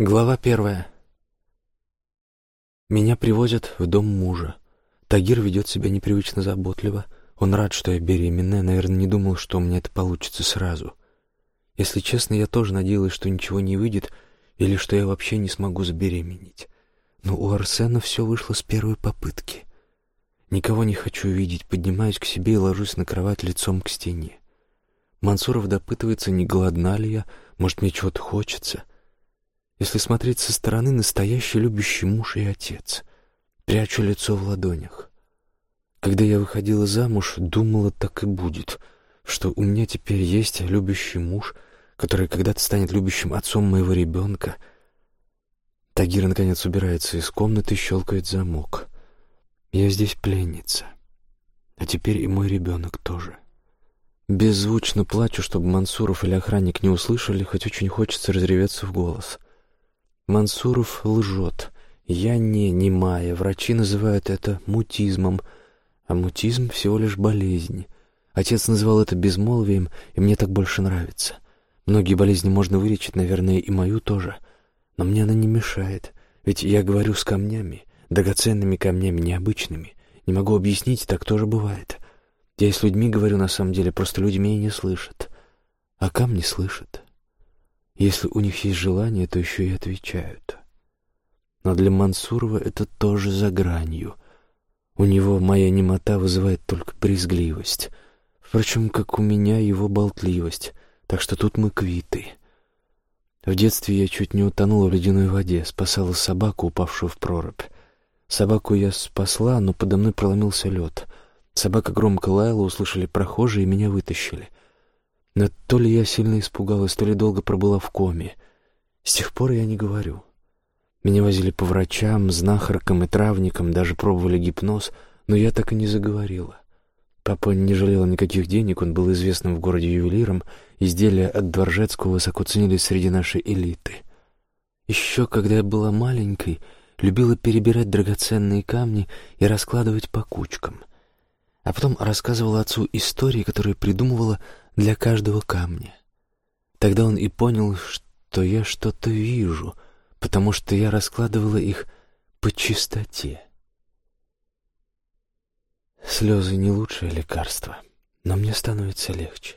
Глава первая. Меня привозят в дом мужа. Тагир ведет себя непривычно заботливо. Он рад, что я беременная, наверное, не думал, что у меня это получится сразу. Если честно, я тоже надеялась, что ничего не выйдет, или что я вообще не смогу забеременеть. Но у Арсена все вышло с первой попытки. Никого не хочу видеть, поднимаюсь к себе и ложусь на кровать лицом к стене. Мансуров допытывается, не голодна ли я, может, мне чего-то хочется. Если смотреть со стороны, настоящий любящий муж и отец. Прячу лицо в ладонях. Когда я выходила замуж, думала, так и будет, что у меня теперь есть любящий муж, который когда-то станет любящим отцом моего ребенка. Тагир, наконец, убирается из комнаты, щелкает замок. Я здесь пленница. А теперь и мой ребенок тоже. Беззвучно плачу, чтобы Мансуров или охранник не услышали, хоть очень хочется разреветься в голос. Мансуров лжет. Я не немая. Врачи называют это мутизмом. А мутизм всего лишь болезнь. Отец называл это безмолвием, и мне так больше нравится. Многие болезни можно вылечить, наверное, и мою тоже. Но мне она не мешает. Ведь я говорю с камнями, драгоценными камнями, необычными. Не могу объяснить, так тоже бывает. Я и с людьми говорю на самом деле, просто люди меня не слышат. А камни слышат. Если у них есть желание, то еще и отвечают. Но для Мансурова это тоже за гранью. У него моя немота вызывает только брезгливость. Впрочем, как у меня его болтливость. Так что тут мы квиты. В детстве я чуть не утонула в ледяной воде, спасала собаку, упавшую в прорубь. Собаку я спасла, но подо мной проломился лед. Собака громко лаяла, услышали прохожие и меня вытащили. Но то ли я сильно испугалась, то ли долго пробыла в коме. С тех пор я не говорю. Меня возили по врачам, знахаркам и травникам, даже пробовали гипноз, но я так и не заговорила. Папа не жалел никаких денег, он был известным в городе ювелиром, изделия от Дворжецкого высоко ценились среди нашей элиты. Еще когда я была маленькой, любила перебирать драгоценные камни и раскладывать по кучкам. А потом рассказывала отцу истории, которые придумывала для каждого камня. Тогда он и понял, что я что-то вижу, потому что я раскладывала их по чистоте. Слезы не лучшее лекарство, но мне становится легче.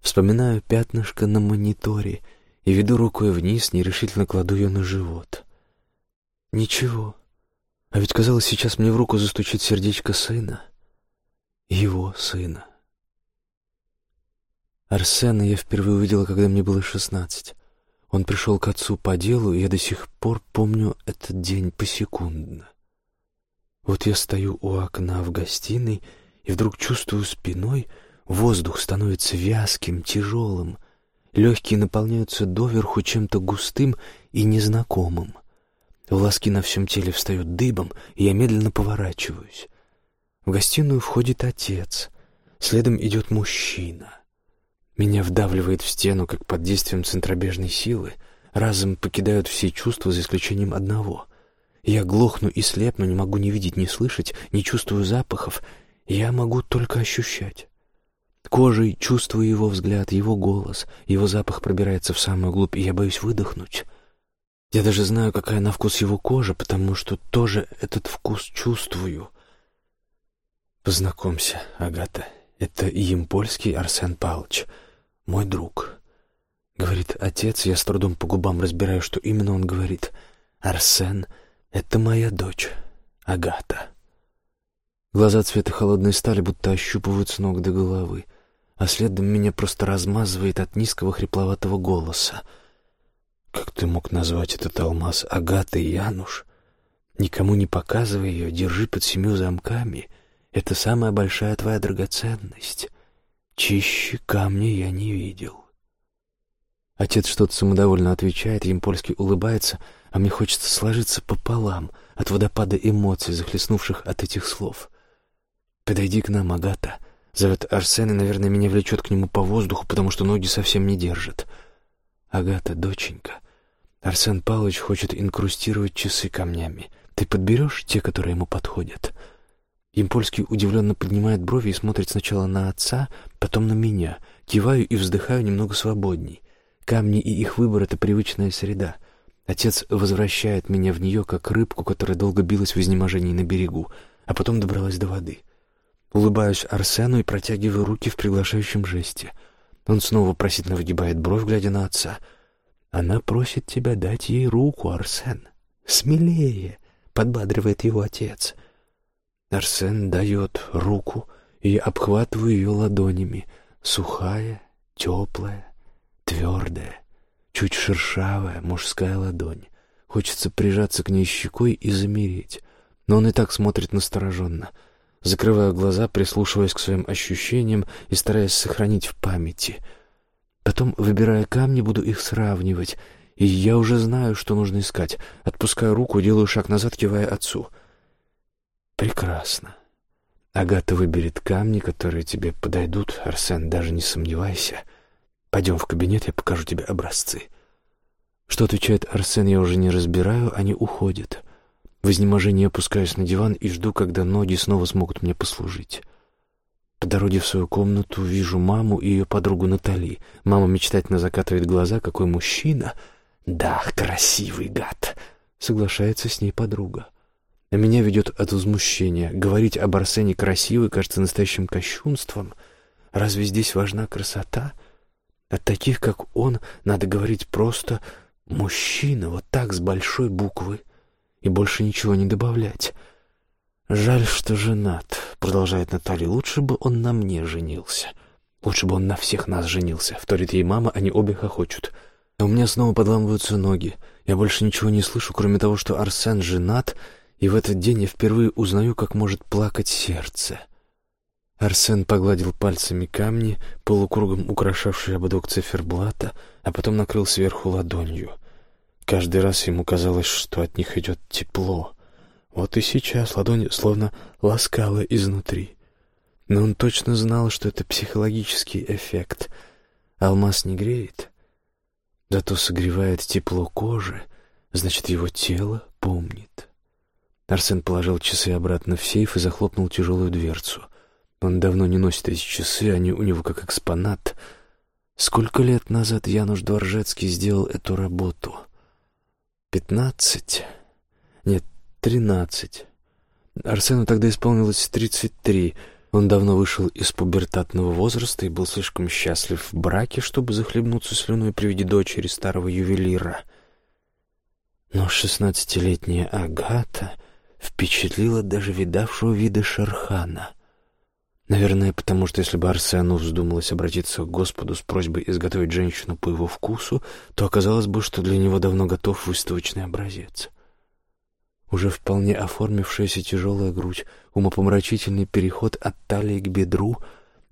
Вспоминаю пятнышко на мониторе и веду рукой вниз, нерешительно кладу ее на живот. Ничего. А ведь казалось, сейчас мне в руку застучит сердечко сына. Его сына. Арсена я впервые увидела, когда мне было шестнадцать. Он пришел к отцу по делу, и я до сих пор помню этот день посекундно. Вот я стою у окна в гостиной, и вдруг чувствую спиной, воздух становится вязким, тяжелым, легкие наполняются доверху чем-то густым и незнакомым. Волоски на всем теле встают дыбом, и я медленно поворачиваюсь. В гостиную входит отец, следом идет мужчина — меня вдавливает в стену, как под действием центробежной силы. Разом покидают все чувства, за исключением одного. Я глохну и слепну, не могу ни видеть, ни слышать, не чувствую запахов. Я могу только ощущать. Кожей чувствую его взгляд, его голос, его запах пробирается в самую глубь, и я боюсь выдохнуть. Я даже знаю, какая на вкус его кожа, потому что тоже этот вкус чувствую. Познакомься, Агата, это Емпольский Арсен Павлович — мой друг. Говорит отец, я с трудом по губам разбираю, что именно он говорит. Арсен — это моя дочь, Агата. Глаза цвета холодной стали будто ощупывают с ног до головы, а следом меня просто размазывает от низкого хрипловатого голоса. Как ты мог назвать этот алмаз Агатой, Януш? Никому не показывай ее, держи под семью замками. Это самая большая твоя драгоценность. Чище камня я не видел. Отец что-то самодовольно отвечает, Емпольский улыбается, а мне хочется сложиться пополам от водопада эмоций, захлестнувших от этих слов. «Подойди к нам, Агата», — зовет Арсен, и, наверное, меня влечет к нему по воздуху, потому что ноги совсем не держат. «Агата, доченька, Арсен Павлович хочет инкрустировать часы камнями. Ты подберешь те, которые ему подходят?» Импольский удивленно поднимает брови и смотрит сначала на отца, потом на меня. Киваю и вздыхаю немного свободней. Камни и их выбор — это привычная среда. Отец возвращает меня в нее, как рыбку, которая долго билась в изнеможении на берегу, а потом добралась до воды. Улыбаюсь Арсену и протягиваю руки в приглашающем жесте. Он снова просительно выгибает бровь, глядя на отца. «Она просит тебя дать ей руку, Арсен. Смелее!» — подбадривает его отец. Арсен дает руку и обхватываю ее ладонями. Сухая, теплая, твердая, чуть шершавая мужская ладонь. Хочется прижаться к ней щекой и замереть. Но он и так смотрит настороженно. Закрываю глаза, прислушиваясь к своим ощущениям и стараясь сохранить в памяти. Потом, выбирая камни, буду их сравнивать. И я уже знаю, что нужно искать. Отпускаю руку, делаю шаг назад, кивая отцу. Прекрасно. Агата выберет камни, которые тебе подойдут, Арсен, даже не сомневайся. Пойдем в кабинет, я покажу тебе образцы. Что отвечает Арсен, я уже не разбираю, они уходят. В изнеможении опускаюсь на диван и жду, когда ноги снова смогут мне послужить. По дороге в свою комнату вижу маму и ее подругу Натали. Мама мечтательно закатывает глаза. Какой мужчина! Да, красивый гад! Соглашается с ней подруга. А меня ведет от возмущения. Говорить об Арсене красивый кажется настоящим кощунством. Разве здесь важна красота? От таких, как он, надо говорить просто «мужчина», вот так, с большой буквы, и больше ничего не добавлять. «Жаль, что женат», — продолжает Наталья. «Лучше бы он на мне женился. Лучше бы он на всех нас женился», — вторит ей мама, они обе хохочут. А у меня снова подламываются ноги. Я больше ничего не слышу, кроме того, что Арсен женат — и в этот день я впервые узнаю, как может плакать сердце. Арсен погладил пальцами камни, полукругом украшавшие ободок циферблата, а потом накрыл сверху ладонью. Каждый раз ему казалось, что от них идет тепло. Вот и сейчас ладонь словно ласкала изнутри. Но он точно знал, что это психологический эффект. Алмаз не греет, зато согревает тепло кожи, значит, его тело помнит. Арсен положил часы обратно в сейф и захлопнул тяжелую дверцу. Он давно не носит эти часы, они у него как экспонат. Сколько лет назад Януш Дворжецкий сделал эту работу? Пятнадцать? Нет, тринадцать. Арсену тогда исполнилось тридцать три. Он давно вышел из пубертатного возраста и был слишком счастлив в браке, чтобы захлебнуться слюной при виде дочери старого ювелира. Но шестнадцатилетняя Агата впечатлила даже видавшего вида Шерхана. Наверное, потому что если бы Арсену вздумалось обратиться к Господу с просьбой изготовить женщину по его вкусу, то оказалось бы, что для него давно готов выставочный образец. Уже вполне оформившаяся тяжелая грудь, умопомрачительный переход от талии к бедру,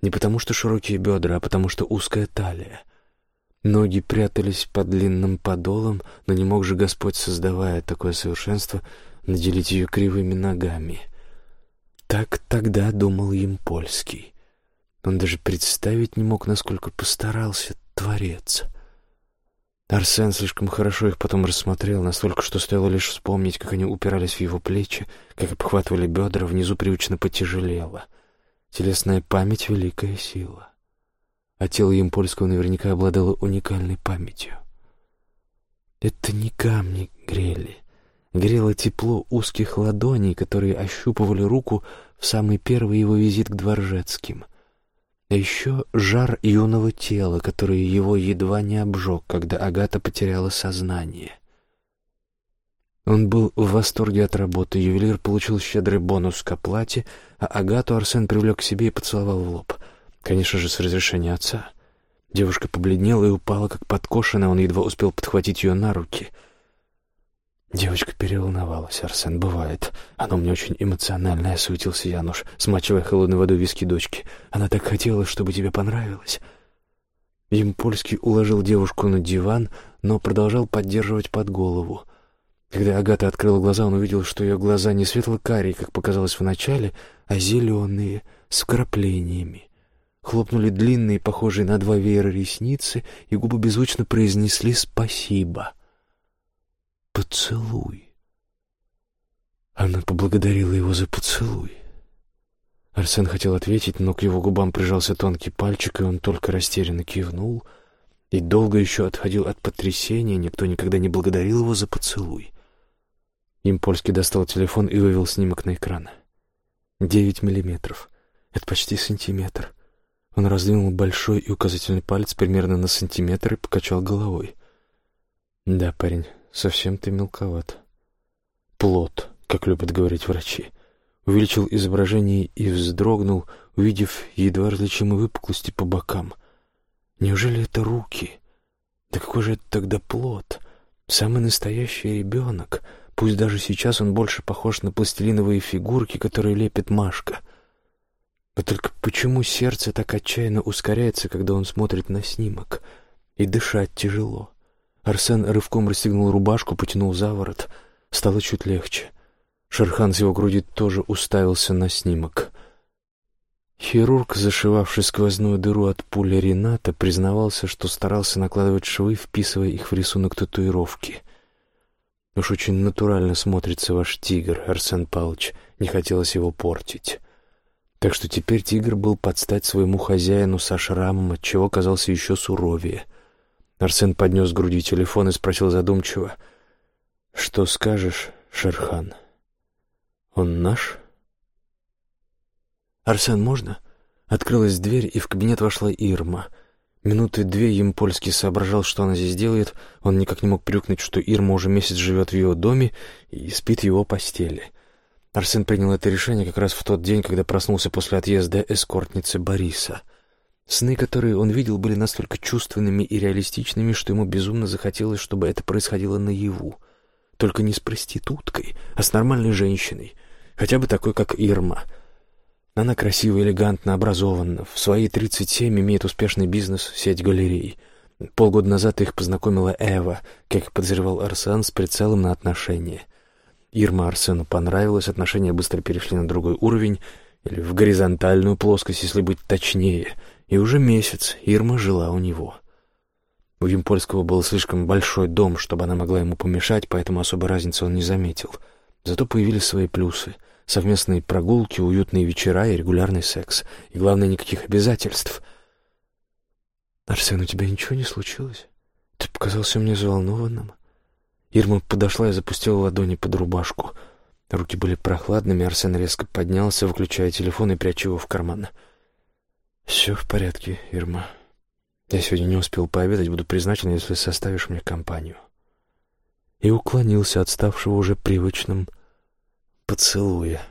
не потому что широкие бедра, а потому что узкая талия. Ноги прятались под длинным подолом, но не мог же Господь, создавая такое совершенство, наделить ее кривыми ногами. Так тогда думал им польский. Он даже представить не мог, насколько постарался Творец. Арсен слишком хорошо их потом рассмотрел, настолько, что стоило лишь вспомнить, как они упирались в его плечи, как обхватывали бедра, внизу привычно потяжелело. Телесная память — великая сила. А тело им польского наверняка обладало уникальной памятью. Это не камни грели, грело тепло узких ладоней, которые ощупывали руку в самый первый его визит к Дворжецким. А еще жар юного тела, который его едва не обжег, когда Агата потеряла сознание. Он был в восторге от работы, ювелир получил щедрый бонус к оплате, а Агату Арсен привлек к себе и поцеловал в лоб. Конечно же, с разрешения отца. Девушка побледнела и упала, как подкошенная, он едва успел подхватить ее на руки — Девочка переволновалась, Арсен, бывает. Оно мне очень эмоциональное, суетился Януш, смачивая холодной водой виски дочки. Она так хотела, чтобы тебе понравилось. Емпольский уложил девушку на диван, но продолжал поддерживать под голову. Когда Агата открыла глаза, он увидел, что ее глаза не светло-карие, как показалось вначале, а зеленые, с вкраплениями. Хлопнули длинные, похожие на два веера ресницы, и губы беззвучно произнесли «спасибо». «Поцелуй». Она поблагодарила его за поцелуй. Арсен хотел ответить, но к его губам прижался тонкий пальчик, и он только растерянно кивнул. И долго еще отходил от потрясения, никто никогда не благодарил его за поцелуй. Импольский достал телефон и вывел снимок на экран. Девять миллиметров. Это почти сантиметр. Он раздвинул большой и указательный палец примерно на сантиметр и покачал головой. «Да, парень, совсем ты мелковат. Плод, как любят говорить врачи. Увеличил изображение и вздрогнул, увидев едва различимые выпуклости по бокам. Неужели это руки? Да какой же это тогда плод? Самый настоящий ребенок. Пусть даже сейчас он больше похож на пластилиновые фигурки, которые лепит Машка. Но только почему сердце так отчаянно ускоряется, когда он смотрит на снимок? И дышать тяжело. Арсен рывком расстегнул рубашку, потянул за ворот. Стало чуть легче. Шерхан с его груди тоже уставился на снимок. Хирург, зашивавший сквозную дыру от пули Рената, признавался, что старался накладывать швы, вписывая их в рисунок татуировки. «Уж очень натурально смотрится ваш тигр, Арсен Павлович, не хотелось его портить». Так что теперь тигр был под стать своему хозяину со шрамом, отчего казался еще суровее. Арсен поднес к груди телефон и спросил задумчиво, «Что скажешь, Шерхан? Он наш?» «Арсен, можно?» Открылась дверь, и в кабинет вошла Ирма. Минуты две Емпольский соображал, что она здесь делает. Он никак не мог привыкнуть, что Ирма уже месяц живет в его доме и спит в его постели. Арсен принял это решение как раз в тот день, когда проснулся после отъезда эскортницы Бориса. Сны, которые он видел, были настолько чувственными и реалистичными, что ему безумно захотелось, чтобы это происходило наяву. Только не с проституткой, а с нормальной женщиной, хотя бы такой, как Ирма — она красиво, элегантно, образована. В свои 37 имеет успешный бизнес, сеть галерей. Полгода назад их познакомила Эва, как подозревал Арсен, с прицелом на отношения. Ирма Арсену понравилось, отношения быстро перешли на другой уровень, или в горизонтальную плоскость, если быть точнее. И уже месяц Ирма жила у него. У Вимпольского был слишком большой дом, чтобы она могла ему помешать, поэтому особой разницы он не заметил. Зато появились свои плюсы — Совместные прогулки, уютные вечера и регулярный секс. И, главное, никаких обязательств. «Арсен, у тебя ничего не случилось? Ты показался мне взволнованным». Ирма подошла и запустила ладони под рубашку. Руки были прохладными, Арсен резко поднялся, выключая телефон и пряча его в карман. «Все в порядке, Ирма. Я сегодня не успел пообедать, буду признателен, если составишь мне компанию». И уклонился от ставшего уже привычным поцелуя.